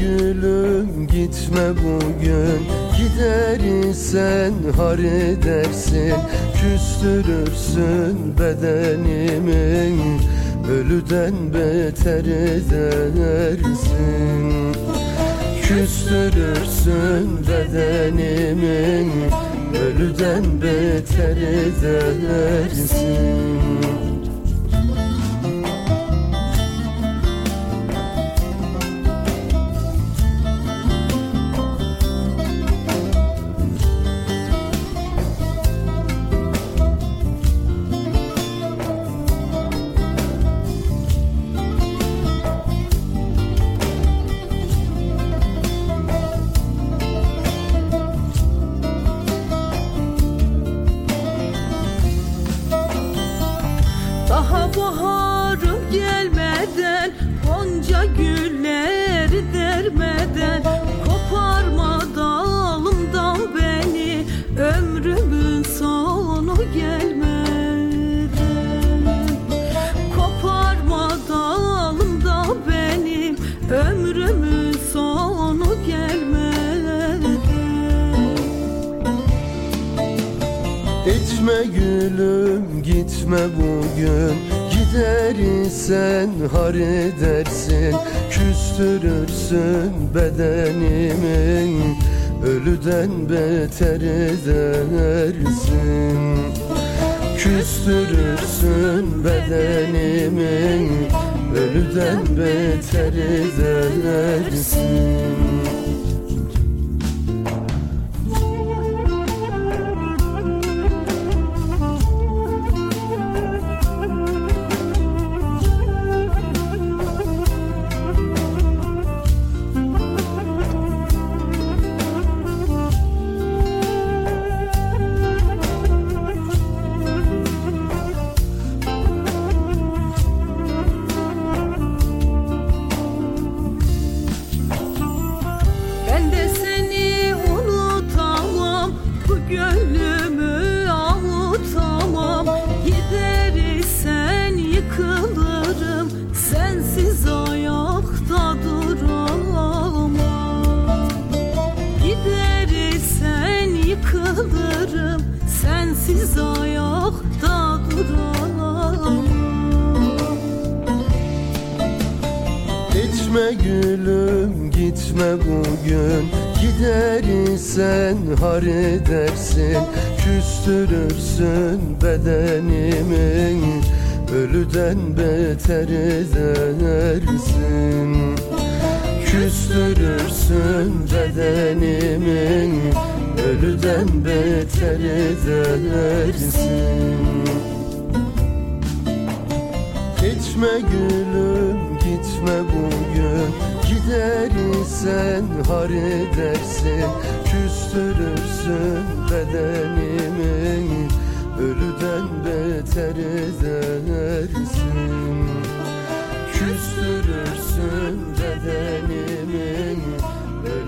gülüm gitme bugün. Gider isen har edersin Küstürürsün bedenimi. Ölüden beter edersin. Küstürürsün bedenimi Ölüden beter edersin Etme gülüm gitme bugün. Gider isen har edersin. Küstürürsün bedenimi. Ölüden beter edersin. Küstürürsün bedenimi. Ölüden beter edersin Sensiz ayakta duramam Geçme gülüm gitme bugün. Gider isen har edersin. Küstürürsün bedenimi. Ölüden beter edersin. Küstürürsün bedenimi Ölüden beter edersin. Geçme gülüm gitme bugün. Gider isen har edersin. Küstürürsün bedenimi. Ölüden beter edersin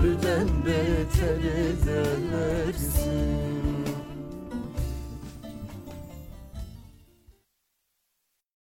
Ölümden beter edersin.